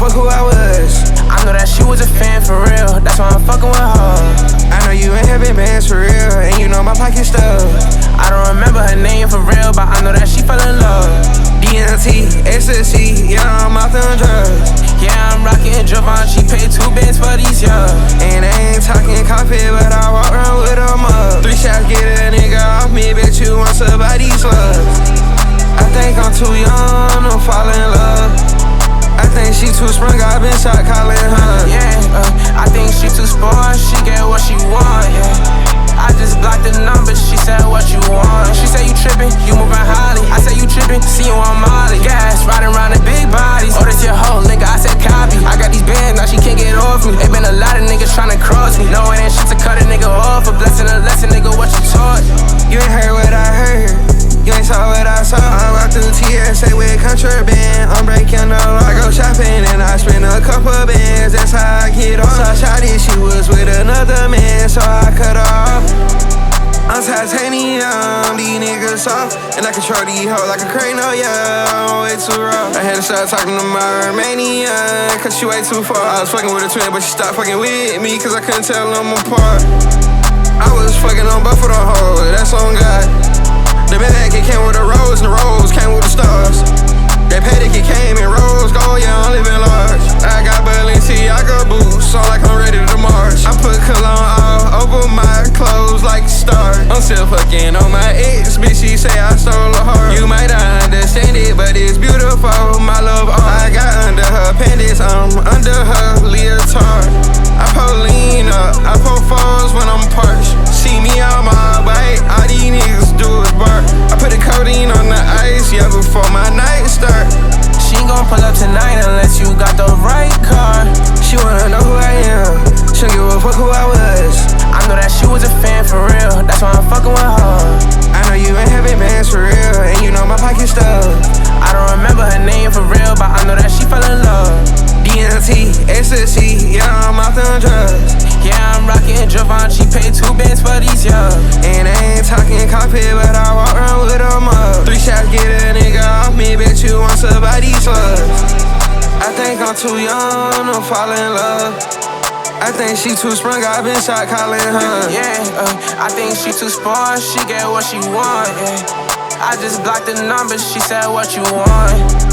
fuck who I was. I know that she was a fan for real, that's why I'm fucking with her. I know you ain't having bands for real, and you know my pocket stuff. I don't remember her name for real, but I know that she fell in love. DMT, ecstasy, yeah, I'm off them drugs. Yeah, I'm rocking she paid two bands for these, yeah. And I ain't talking coffee, but I walk around with a mug. Three shots get a nigga off me, bet you want some of these slugs. I think I'm too young to fall in love. I think she too sprung, i been shot calling her. Yeah, uh, I think she too spoiled, she get what she want, yeah. I just blocked the number, she said what you want. She said you trippin', you moving highly. I said you trippin', see you on Molly. Gas, riding around in big bodies. Oh, this your hoe, nigga, I said copy. I got these bands, now she can't get off me. They been a lot of niggas tryna cross me. No, it ain't shit to cut a nigga off. A blessing, a lesson, nigga, what you taught. You ain't heard what I heard. You ain't saw what I saw. I walk through TSA with contraband. It, she was with another man, so I cut off. I'm titanium, these niggas soft And I control these hoes like a crane, oh yeah, I'm way too rough I had to start talking to my Romanian Cause she way too far. I was fucking with a twin, but she stopped fucking with me Cause I couldn't tell them apart. I was fucking on of hoes, that's on God. The bag, it came with the rose, and the rose came with the stars. That Patek, it came in rose gold, yeah, I'm living large. I got Balenciaga boots, so like cologne all over my clothes like a star. I'm still fucking on my ex, bitch, she say I stole fuck who I was I know that she was a fan for real, that's why I'm fucking with her. I know you ain't heavy man for real, and you know my pocket stuff. I don't remember her name for real, but I know that she fell in love. DMT, ecstasy, yeah, I'm off them drugs. Yeah, I'm rocking Givenchy, paid two bands for these, yeah. And I ain't talking coffee, but I walk around with a mug. Three shots get a nigga off me, bet you want some of these slugs. I think I'm too young to fall in love. I think she too sprung, i been shot calling her. Yeah, uh, I think she too spoiled, she get what she want, yeah. I just blocked the number, she said what you want.